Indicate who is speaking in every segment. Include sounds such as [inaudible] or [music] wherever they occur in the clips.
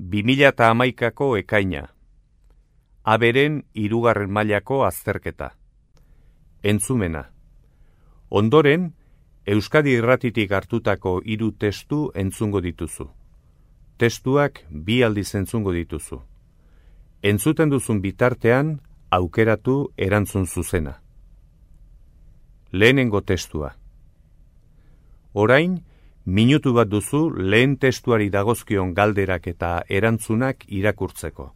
Speaker 1: 2008ko ekaina. Aberen irugarren mailako azterketa. Entzumena. Ondoren, Euskadi irratitik hartutako hiru testu entzungo dituzu. Testuak bi aldiz entzungo dituzu. Entzuten duzun bitartean, aukeratu erantzun zuzena. Lehenengo testua. Orain, minutu bat duzu lehen testuari dagozkion galderak eta erantzunak irakurtzeko.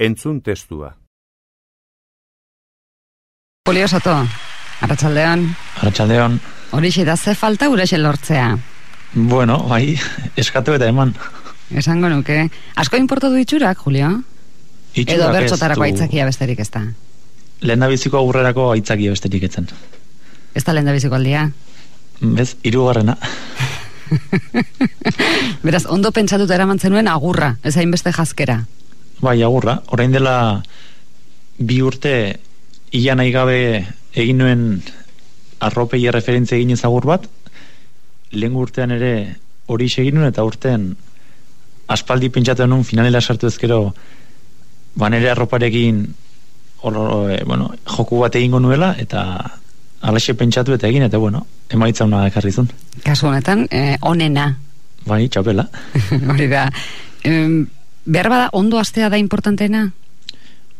Speaker 1: Entzun testua.
Speaker 2: Polio Soto, Arratxaldeon.
Speaker 3: Arratxaldeon.
Speaker 2: Horixe da ze falta uraxe lortzea.
Speaker 3: Bueno, bai, eskatu eta eman.
Speaker 2: Esango nuke. Asko importo du itxurak, Julio?
Speaker 3: Itxurak
Speaker 2: Edo bertxotarako aitzakia besterik ez da.
Speaker 3: Lehen biziko aurrerako aitzakia besterik etzen.
Speaker 2: Ez da lehen da biziko aldia.
Speaker 3: Bez, irugarrena. [laughs]
Speaker 2: Beraz, ondo pentsatuta eraman zenuen agurra, ez hainbeste jazkera.
Speaker 3: Bai, agurra. Orain dela bi urte ia nahi gabe egin nuen arropei referentzia egin ezagur bat, lehen urtean ere hori egin nuen eta urtean aspaldi pentsatu nuen finalela sartu ezkero ba nere arroparekin hor, eh, bueno, joku bat egingo nuela eta alaxe pentsatu eta egin eta bueno, emaitza hona ekarri zuen.
Speaker 2: Kasu honetan, eh, onena.
Speaker 3: Bai, txapela. [laughs]
Speaker 2: Hori da. Em, behar bada, ondo astea da importantena?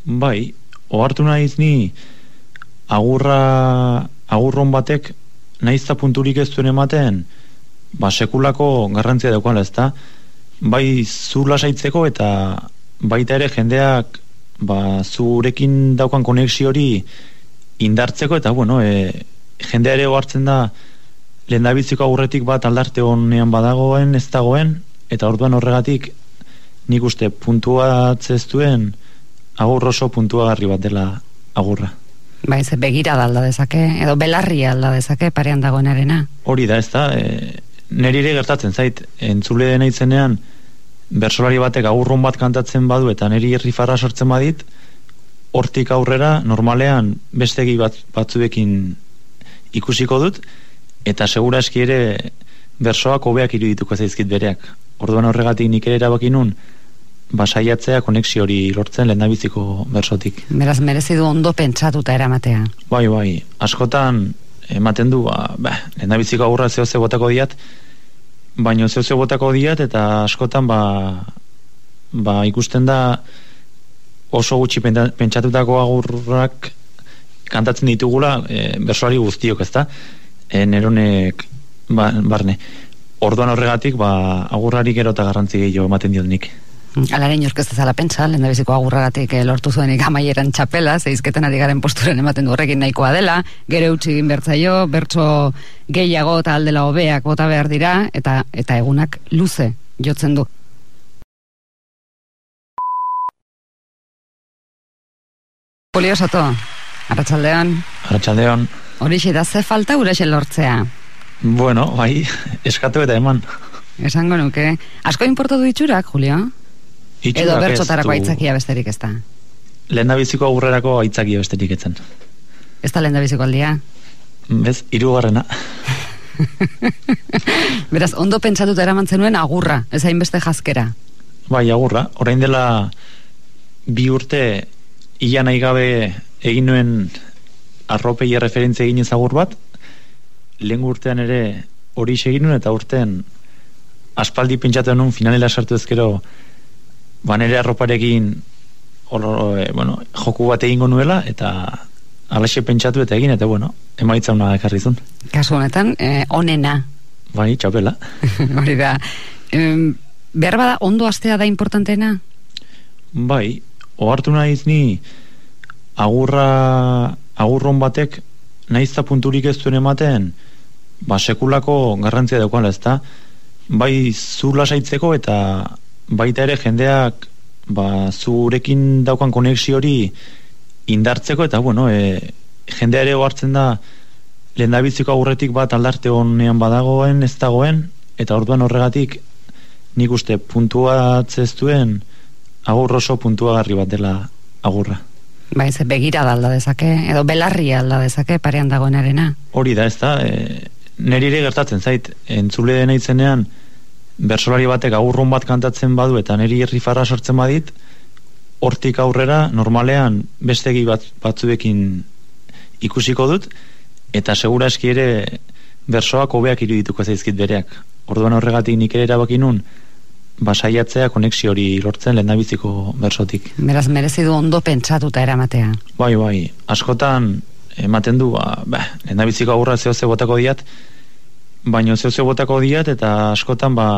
Speaker 3: Bai, ohartu naiz ni agurra agurron batek naizta punturik ez duen ematen ba sekulako garrantzia daukala, ezta? Bai zu lasaitzeko eta baita ere jendeak ba zurekin daukan konexio hori indartzeko eta bueno, e, jendea ere ohartzen da lehendabiziko aurretik bat aldarte honean badagoen ez dagoen eta orduan horregatik nik uste puntuatze ez duen agur oso puntuagarri bat dela agurra.
Speaker 2: Bai, ze begira da alda dezake, edo belarri alda dezake parean dagoenarena.
Speaker 3: Hori da, ez da, e, niri ere gertatzen zait, entzule naitzenean bersolari batek agurron bat kantatzen badu eta niri rifarra sortzen badit, hortik aurrera normalean bestegi bat, batzuekin ikusiko dut, eta segura eski ere bersoak hobeak irudituko zaizkit bereak. Orduan horregatik nik ere erabaki nun, basaiatzea konexio hori lortzen lehendabiziko bersotik.
Speaker 2: Beraz, merezi du ondo pentsatuta eramatea.
Speaker 3: Bai, bai, askotan ematen du, ba, ba lehendabiziko agurra zeo ze botako diat, baino zeo ze botako diat, eta askotan, ba, ba ikusten da oso gutxi pentsatutako agurrak kantatzen ditugula e, bersoari guztiok, ezta? E, neronek ba, barne. Orduan horregatik, ba, agurrari gero eta garrantzi gehiago ematen diot nik.
Speaker 2: Alare inork ez dezala pentsa, lehen biziko agurragatik eh, lortu zuenik amaieran txapela, zeizketen ari garen posturen ematen du horrekin nahikoa dela, gero utzi egin bertzaio, bertso gehiago eta aldela hobeak bota behar dira, eta eta egunak luze jotzen du. Polio Soto, Arratxaldeon,
Speaker 3: Arratxaldeon,
Speaker 2: horixe da ze falta uraxe lortzea.
Speaker 3: Bueno, bai, eskatu eta eman.
Speaker 2: Esango nuke, asko importo du itxurak, Julio? Edo
Speaker 3: Itxurak ez
Speaker 2: bertxotarako aitzakia besterik ez da.
Speaker 3: lehendabiziko aurrerako aitzakia besterik etzen.
Speaker 2: Ez da lehen da biziko aldia.
Speaker 3: Bez, irugarrena. [laughs]
Speaker 2: Beraz, ondo pentsatuta eraman zenuen agurra, ez hainbeste jazkera.
Speaker 3: Bai, agurra. Orain dela bi urte ia nahi gabe egin nuen arropei referentzia egin ezagur bat, lehen urtean ere hori egin nuen eta urtean aspaldi pentsatu nuen finalela sartu ezkero ba nere arroparekin olo, e, bueno, joku bat egingo nuela eta alaxe pentsatu eta egin eta bueno, emaitza una ekarri zuen.
Speaker 2: Kasu honetan, eh, onena.
Speaker 3: Bai, txapela. [laughs]
Speaker 2: Hori da. Em, behar bada, ondo astea da importantena?
Speaker 3: Bai, ohartu naiz ni agurra agurron batek naizta punturik ez duen ematen ba sekulako garrantzia daukala ezta bai zu lasaitzeko eta baita ere jendeak ba zurekin daukan konexio hori indartzeko eta bueno e, jendea ere ohartzen da lehendabiziko aurretik bat aldarte honean badagoen ez dagoen eta orduan horregatik nik uste puntuatzez duen agur oso puntuagarri bat dela agurra.
Speaker 2: Bai, ze begira da alda dezake, edo belarri alda dezake parean dagoenarena.
Speaker 3: Hori da, ez da, e, ere gertatzen zait, entzule dena itzenean, bersolari batek agurrun bat kantatzen badu eta neri rifarra sortzen badit, hortik aurrera normalean bestegi bat batzuekin ikusiko dut, eta segura eski ere bersoak hobeak irudituko zaizkit bereak. Orduan horregatik nik ere erabaki nun, basaiatzea konexio hori lortzen lehendabiziko bersotik.
Speaker 2: Beraz, merezi du ondo pentsatuta eramatea.
Speaker 3: Bai, bai, askotan ematen du, ba, ba, lehendabiziko aurra zeo ze botako diat, baino zeo ze botako diat, eta askotan, ba,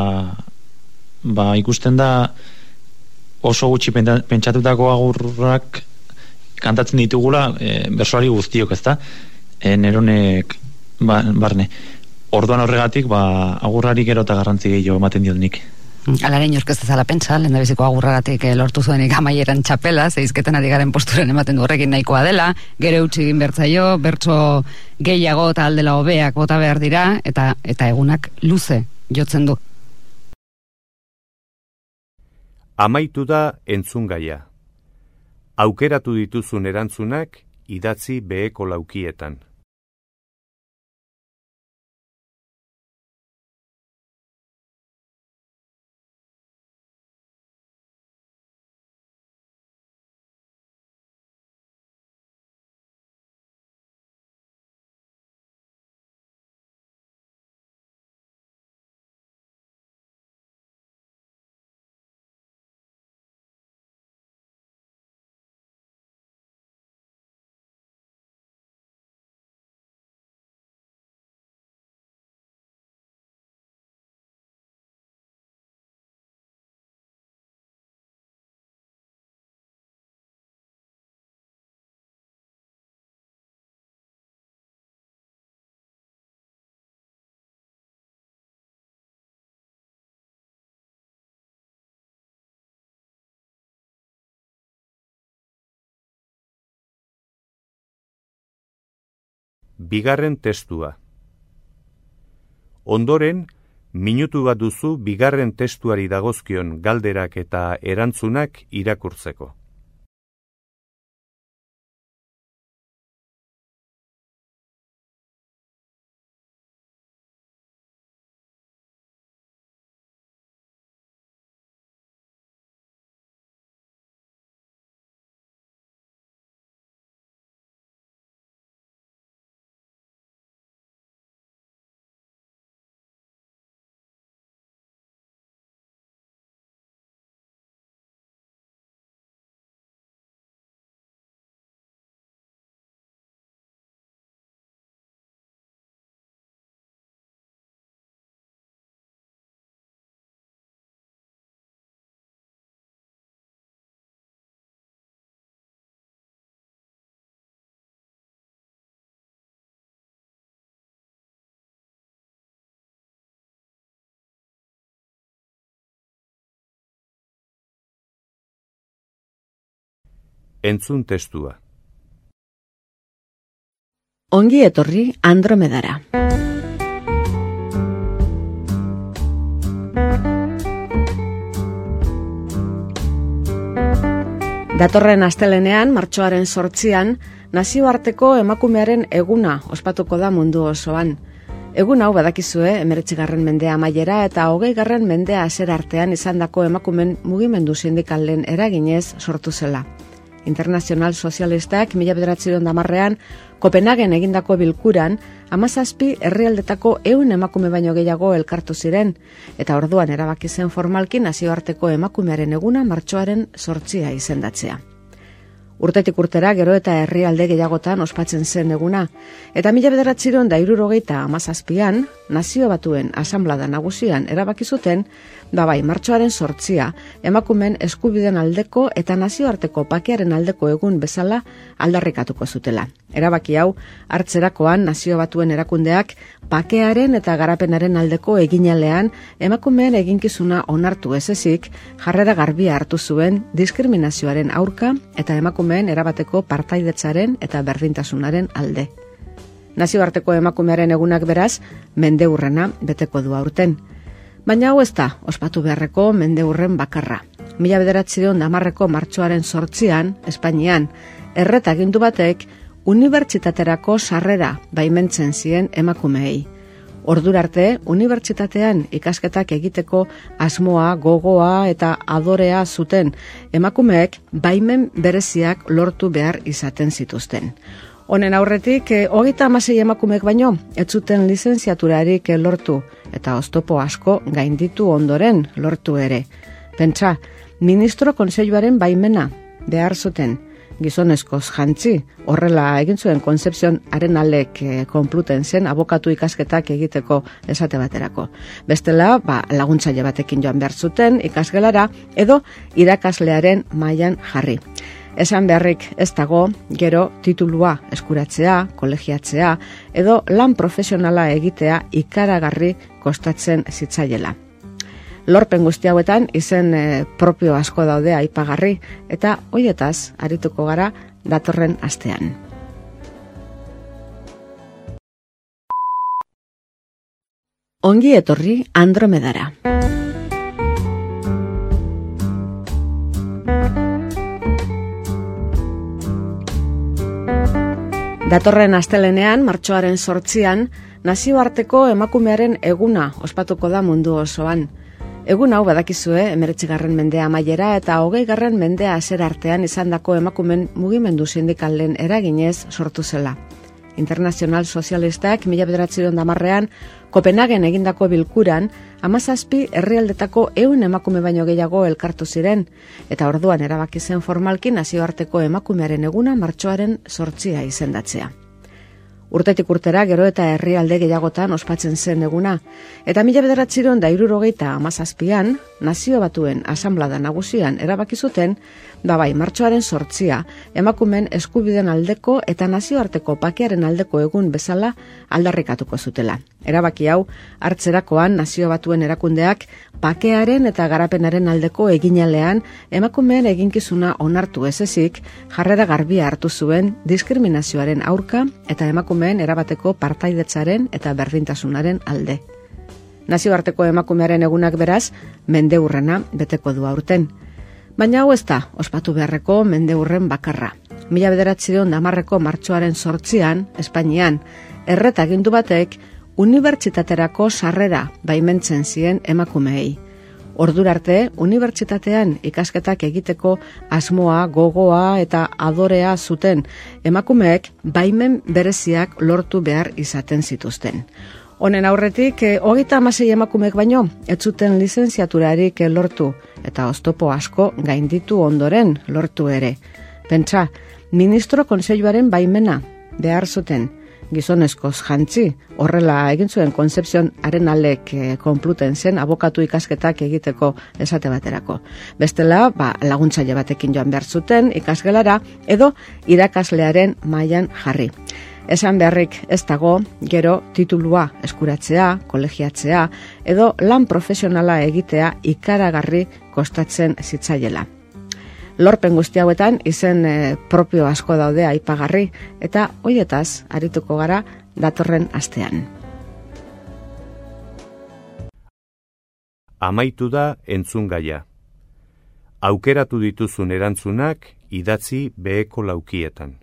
Speaker 3: ba, ikusten da oso gutxi pentsatutako agurrak kantatzen ditugula e, bersoari guztiok, ezta? E, neronek ba, barne. Orduan horregatik, ba, agurrari gero eta garrantzi gehiago ematen diot nik.
Speaker 2: Alare inork ez dezala pentsa, lehen biziko agurragatik eh, lortu zuen ikamaieran txapela, zeizketen ari garen posturen ematen du horrekin nahikoa dela, gere utzi egin bertzaio, bertso gehiago eta aldela hobeak bota behar dira, eta eta egunak luze jotzen du.
Speaker 1: Amaitu da entzun gaia. Aukeratu dituzun erantzunak idatzi beheko laukietan. Bigarren testua. Ondoren, minutu bat duzu bigarren testuari dagozkion galderak eta erantzunak irakurtzeko. Entzun testua.
Speaker 4: Ongi etorri Andromedara. Datorren astelenean, martxoaren sortzian, nazioarteko emakumearen eguna ospatuko da mundu osoan. Egun hau badakizue, emeretzigarren mendea amaiera eta hogei garren mendea aser artean izandako emakumen mugimendu sindikalen eraginez sortu zela. Internacional Sozialistak mila bederatziron damarrean Kopenhagen egindako bilkuran amazazpi herrialdetako eun emakume baino gehiago elkartu ziren eta orduan erabaki zen formalki nazioarteko emakumearen eguna martxoaren sortzia izendatzea. Urtetik urtera gero eta herrialde gehiagotan ospatzen zen eguna. Eta mila bederatziron da irurogeita amazazpian, nazio batuen asamblada nagusian erabaki zuten, da bai, martxoaren sortzia, emakumen eskubiden aldeko eta nazioarteko pakearen aldeko egun bezala aldarrikatuko zutela. Erabaki hau, hartzerakoan nazio batuen erakundeak pakearen eta garapenaren aldeko eginalean emakumeen eginkizuna onartu ez ezik, jarrera garbia hartu zuen diskriminazioaren aurka eta emakumeen erabateko partaidetzaren eta berdintasunaren alde. Nazioarteko emakumearen egunak beraz, mende urrena beteko du aurten. Baina hau ez da, ospatu beharreko mende urren bakarra. Mila bederatzideon damarreko martxoaren sortzian, Espainian, erreta gindu batek, unibertsitaterako sarrera baimentzen zien emakumeei. Ordurarte, unibertsitatean ikasketak egiteko asmoa, gogoa eta adorea zuten emakumeek baimen bereziak lortu behar izaten zituzten. Honen aurretik, eh, hogeita amasei emakumek baino, ez zuten lizenziaturarik lortu, eta oztopo asko gainditu ondoren lortu ere. Pentsa, ministro konseiluaren baimena behar zuten, gizonezkoz jantzi, horrela egin zuen konzepzion haren alek e, konpluten zen abokatu ikasketak egiteko esate baterako. Bestela, ba, laguntzaile batekin joan behar zuten ikasgelara edo irakaslearen mailan jarri. Esan beharrik ez dago, gero titulua eskuratzea, kolegiatzea, edo lan profesionala egitea ikaragarri kostatzen zitzaiela lorpen guzti hauetan izen e, propio asko daude aipagarri eta hoietaz arituko gara datorren astean. Ongi etorri Andromedara. Datorren astelenean, martxoaren sortzian, nazioarteko emakumearen eguna ospatuko da mundu osoan. Egun hau badakizue, emeretzigarren mendea amaiera eta hogei garren mendea azer artean izan dako emakumen mugimendu sindikalen eraginez sortu zela. Internacional Sozialistak mila bederatziron damarrean, Kopenhagen egindako bilkuran, amazazpi herrialdetako eun emakume baino gehiago elkartu ziren, eta orduan erabaki zen formalki nazioarteko emakumearen eguna martxoaren sortzia izendatzea. Urtetik urtera gero eta herrialde gehiagotan ospatzen zen eguna. Eta mila bederatziron da irurogeita amazazpian, nazio batuen asamblada nagusian erabaki zuten, da bai, martxoaren sortzia, emakumen eskubiden aldeko eta nazioarteko pakearen aldeko egun bezala aldarrikatuko zutela. Erabaki hau, hartzerakoan nazio batuen erakundeak pakearen eta garapenaren aldeko eginalean emakumeen eginkizuna onartu ez ezik, jarrera garbia hartu zuen diskriminazioaren aurka eta emakumeen erabateko partaidetzaren eta berdintasunaren alde. Nazioarteko emakumearen egunak beraz, mende urrena beteko du aurten. Baina hau ez da, ospatu beharreko mende urren bakarra. Mila bederatzideon damarreko martxoaren sortzian, Espainian, erreta gindu batek, unibertsitaterako sarrera baimentzen zien emakumeei. Ordurarte, unibertsitatean ikasketak egiteko asmoa, gogoa eta adorea zuten emakumeek baimen bereziak lortu behar izaten zituzten. Honen aurretik, eh, hogeita amasei emakumek baino, ez zuten lizenziaturarik eh, lortu, eta oztopo asko gainditu ondoren lortu ere. Pentsa, ministro konseiluaren baimena behar zuten, gizonezkoz jantzi, horrela egin zuen konzepzion haren alek e, konpluten zen abokatu ikasketak egiteko esate baterako. Bestela, ba, laguntzaile batekin joan behar zuten ikasgelara edo irakaslearen mailan jarri. Esan beharrik ez dago, gero titulua eskuratzea, kolegiatzea edo lan profesionala egitea ikaragarri kostatzen zitzaiela lorpen guzti hauetan izen e, propio asko daude aipagarri eta hoietaz arituko gara datorren astean.
Speaker 1: Amaitu da entzun gaia. Aukeratu dituzun erantzunak idatzi beheko laukietan.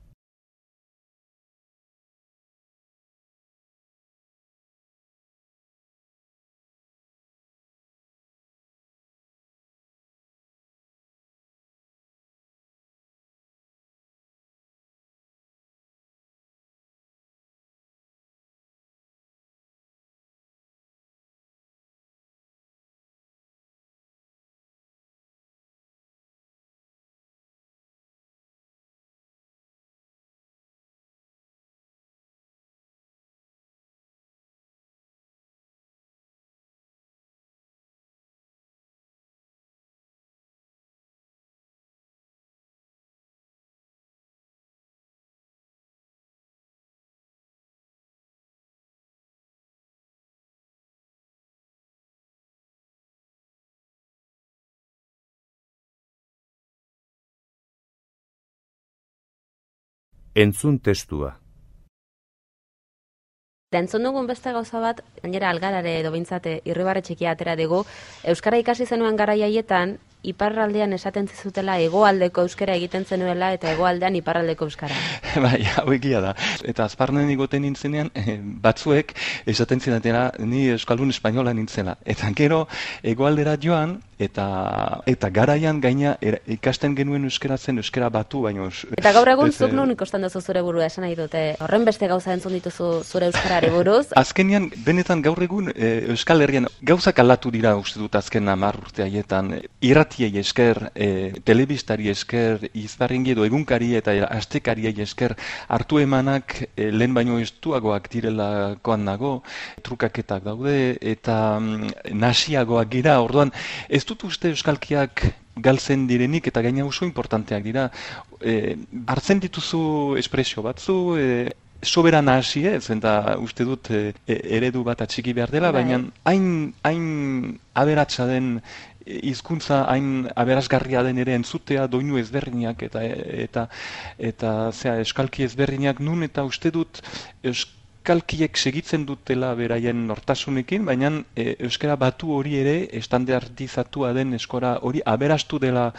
Speaker 1: Entzun testua.
Speaker 5: Da entzun dugun beste gauza bat, gainera algarare edo bintzate irribarre txikia atera dugu, Euskara ikasi zenuen garaiaietan, iparraldean esaten zizutela hegoaldeko euskara egiten zenuela eta hegoaldean iparraldeko euskara. [laughs]
Speaker 6: bai, hau egia da. Eta azparnen igoten nintzenean, eh, batzuek esaten zinatela ni euskaldun espainola nintzela. Eta gero, hegoaldera joan, eta eta garaian gaina ikasten genuen euskara zen euskara batu baino
Speaker 5: eta gaur egun zuk nun ikusten duzu zure burua? Esan nahi dute horren beste gauza entzun dituzu zure euskarari buruz? [laughs]
Speaker 6: Azkenian benetan gaur egun e, euskal herrian gauzak aldatu dira uste dut azken 10 urte haietan. Irratiei esker e, telebistari esker izbarringi edo egunkari eta astekariei esker hartu emanak e, lehen baino estuagoak direlakoan nago trukaketak daude eta mm, nasiagoak gira orduan ez dut uste euskalkiak galtzen direnik eta gaina oso importanteak dira. E, hartzen dituzu espresio batzu, e, soberan hasi ez, eta uste dut e, e, eredu bat atxiki behar dela, bai. baina hain, hain aberatsa den hizkuntza hain aberasgarria den ere entzutea doinu ezberdinak eta eta eta zea eskalki ezberdinak nun eta uste dut euskal euskalkiek segitzen dutela beraien nortasunekin, baina e, euskara batu hori ere estandardizatua den eskora hori aberastu dela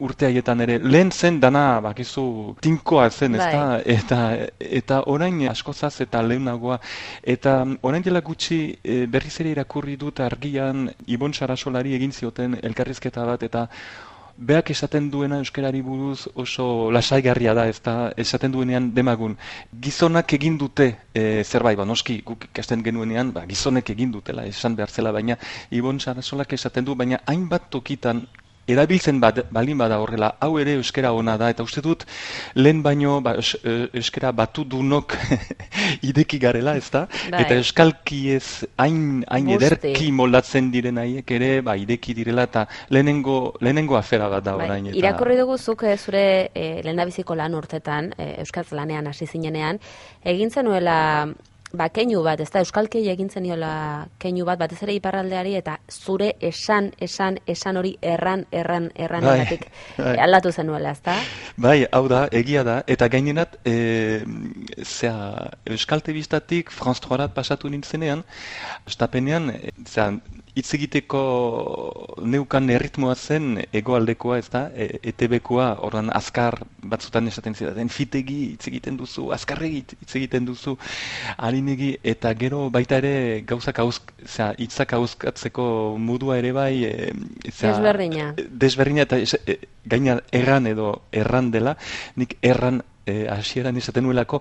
Speaker 6: urte haietan ere. Lehen zen dana bakizu tinkoa zen, ezta? Bai. Eta, eta orain askozaz eta lehenagoa. Eta orain dela gutxi e, berriz ere irakurri dut argian Ibon Sarasolari egin zioten elkarrizketa bat eta beak esaten duena euskarari buruz oso lasaigarria da, ez da, esaten duenean demagun. Gizonak egin dute e, zerbait, ba, noski guk ikasten genuenean, ba, gizonek egin dutela, esan behar zela, baina Ibon Sarasolak esaten du, baina hainbat tokitan erabiltzen bat, balin bada horrela, hau ere euskera ona da, eta uste dut, lehen baino ba, e, euskera batu dunok [laughs] ideki garela, ez da? Bai. Eta euskalki ez hain, hain ederki moldatzen diren haiek ere, ba, ideki direla, eta lehenengo, lehenengo afera bat da bai. orain. Eta...
Speaker 5: Irakurri dugu zuk eh, zure e, lehendabiziko lan urtetan, e, euskaz lanean hasi zinenean, egin zenuela ba, keinu bat, ez da, euskalkei egin zeniola keinu bat, batez ere iparraldeari, eta zure esan, esan, esan hori erran, erran, erran bai, eratik bai. aldatu zenuela, ez da?
Speaker 6: Bai, hau da, egia da, eta gainenat, e, zera, euskalte biztatik, Franz pasatu nintzenean, estapenean, zera, hitz egiteko neukan erritmoa zen egoaldekoa, ez da, e, ETB-koa, ordan azkar batzutan esaten zidaten, fitegi hitz egiten duzu, azkarregi hitz egiten duzu, harinegi, eta gero baita ere gauzak hauzk, zera, hitzak hauzkatzeko mudua ere bai, e,
Speaker 5: desberdina.
Speaker 6: Desberdina, eta e, gaina erran edo erran dela, nik erran e, hasieran esaten nuelako,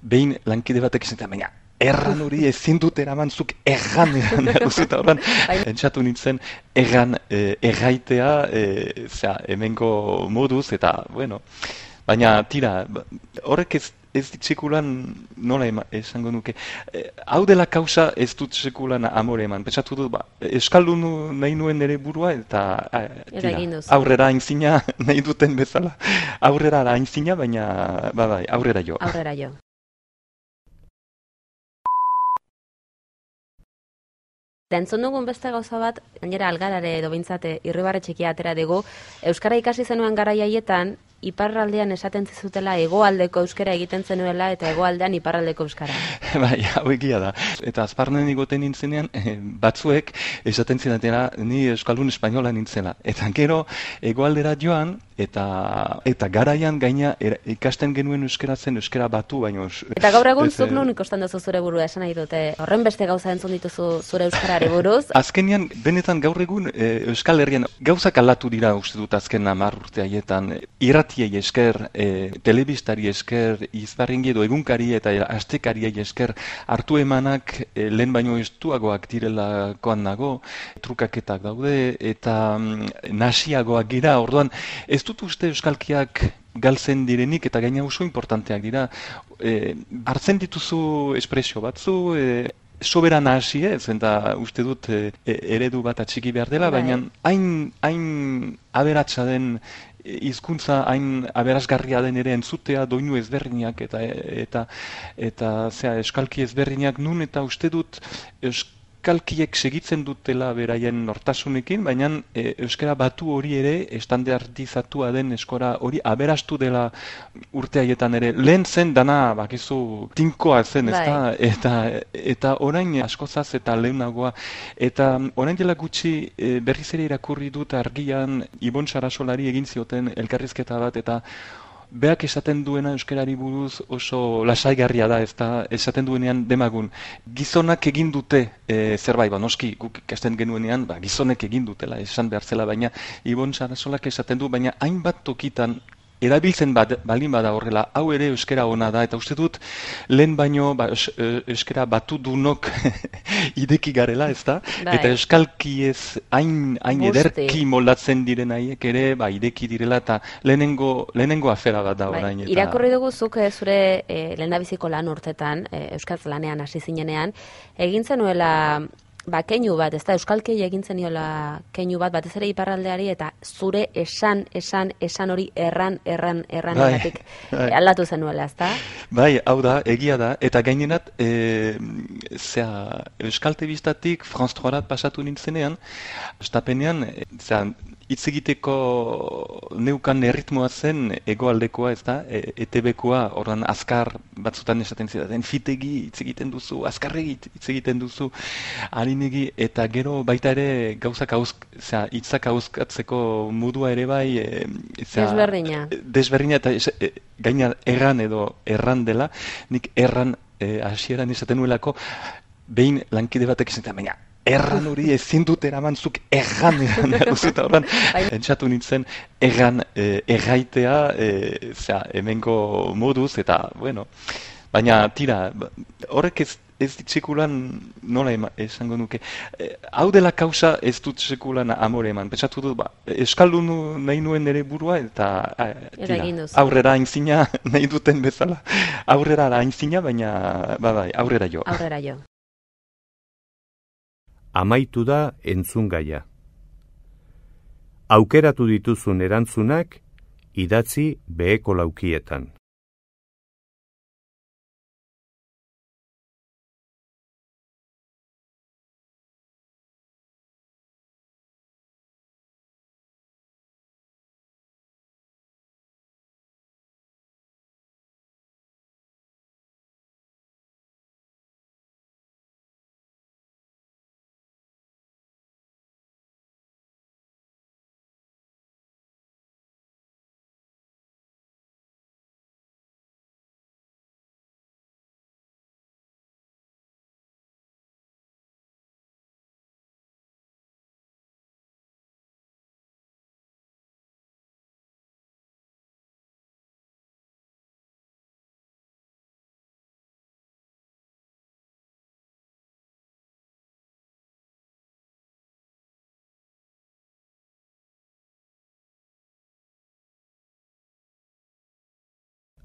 Speaker 6: behin lankide batek esaten, baina, erran hori ezin dut eraman zuk erran eran eta horren entzatu nintzen erran e, erraitea e, zera, emengo moduz eta bueno baina tira horrek ez ez ditxekulan nola ema, esango nuke. E, hau dela kausa ez dut sekulan amore eman. Pentsatu dut, ba, eskaldu nahi nuen ere burua eta tira, aurrera aintzina [laughs] nahi duten bezala. Aurrera aintzina, baina ba, bai, aurrera jo.
Speaker 5: Aurrera jo. Entzun dugun beste gauza bat, gainera algarare edo bintzate irribarre txikia atera dugu, Euskara ikasi zenuen gara jaietan, iparraldean esaten zizutela hegoaldeko euskara egiten zenuela eta hegoaldean iparraldeko euskara. [laughs]
Speaker 6: bai, hau egia da. Eta azparnen igoten nintzenean, eh, batzuek esaten zinatela ni euskaldun espainola nintzela. Eta gero, hegoaldera joan, eta eta garaian gaina ikasten genuen euskara zen euskara batu baino
Speaker 5: eta gaur egun zuk non ikusten duzu zure burua esan nahi dute horren beste gauza entzun dituzu zure euskarari buruz [laughs]
Speaker 6: azkenian benetan gaur egun e, euskal herrian gauzak aldatu dira uste dut azken 10 urte haietan irratiei esker e, telebistari esker izbarrengi edo egunkari eta astekariei esker hartu emanak e, lehen baino estuagoak direlakoan nago trukaketak daude eta mm, nasiagoak gira orduan ez dut uste euskalkiak galtzen direnik eta gaina oso importanteak dira. E, hartzen dituzu espresio batzu, e, soberan hasi ez, eta uste dut e, e, eredu bat atxiki behar dela, bai. baina hain, hain aberatsa den hizkuntza hain aberasgarria den ere entzutea doinu ezberdinak eta eta eta zea eskalki ezberdinak nun eta uste dut euskalkiek segitzen dutela beraien nortasunekin, baina e, euskara batu hori ere estandardizatua den eskora hori aberastu dela urte haietan ere. Lehen zen dana bakizu tinkoa zen, ezta? Bai. Eta eta orain askozaz eta lehenagoa eta orain dela gutxi e, berriz ere irakurri dut argian Ibon Sarasolari egin zioten elkarrizketa bat eta beak esaten duena euskarari buruz oso lasaigarria da, ezta esaten duenean demagun. Gizonak egin dute e, zerbait, ba, noski guk ikasten genuenean, ba, gizonek egin dutela, esan behar zela, baina Ibon Sarasolak esaten du, baina hainbat tokitan erabiltzen bat, balin bada horrela, hau ere euskera ona da, eta uste dut, lehen baino ba, e, euskera batu dunok [laughs] ideki garela, ez da? Bai. Eta euskalki ez hain, hain ederki moldatzen diren haiek ere, ba, ideki direla, eta lehenengo, lehenengo afera bat da bai. orain. Eta...
Speaker 5: Irakurri dugu zuk eh, zure e, lehen lan urtetan, e, euskal lanean hasi zinenean, egin zenuela ba, keinu bat, ez da, euskalkei egintzen niola keinu bat, batez ere iparraldeari, eta zure esan, esan, esan hori erran, erran, erran, bai, eratik, bai. Eh, aldatu zenuela, ez da?
Speaker 6: Bai, hau da, egia da, eta gainenat, e, zera, euskalte biztatik, Franz Troarat pasatu nintzenean, estapenean, e, zera, hitz egiteko neukan erritmoa zen egoaldekoa, ez da, e, ETB-koa, ordan azkar batzutan esaten zidaten, fitegi hitz egiten duzu, azkarregi hitz egiten duzu, harinegi, eta gero baita ere gauzak hauzk, zera, hitzak hauzkatzeko mudua ere bai, e,
Speaker 5: zera, desberdina.
Speaker 6: Desberdina, eta e, gaina erran edo erran dela, nik erran e, hasieran esaten nuelako, behin lankide batek esaten, baina, erran hori ezin dut eramantzuk erran eran [laughs] eta horren bai. entzatu nintzen erran e, erraitea e, zera, emengo moduz eta bueno baina tira horrek ez ez ditxekulan nola ema, esango nuke. E, hau dela kausa ez dut txekulan amore eman. Pentsatu dut ba, eskaldun nahi nuen ere burua eta tira, aurrera aintzina [laughs] nahi duten bezala aurrera aintzina baina ba, bai, aurrera jo
Speaker 5: aurrera jo
Speaker 1: amaitu da entzungaia. Aukeratu dituzun erantzunak idatzi beheko laukietan.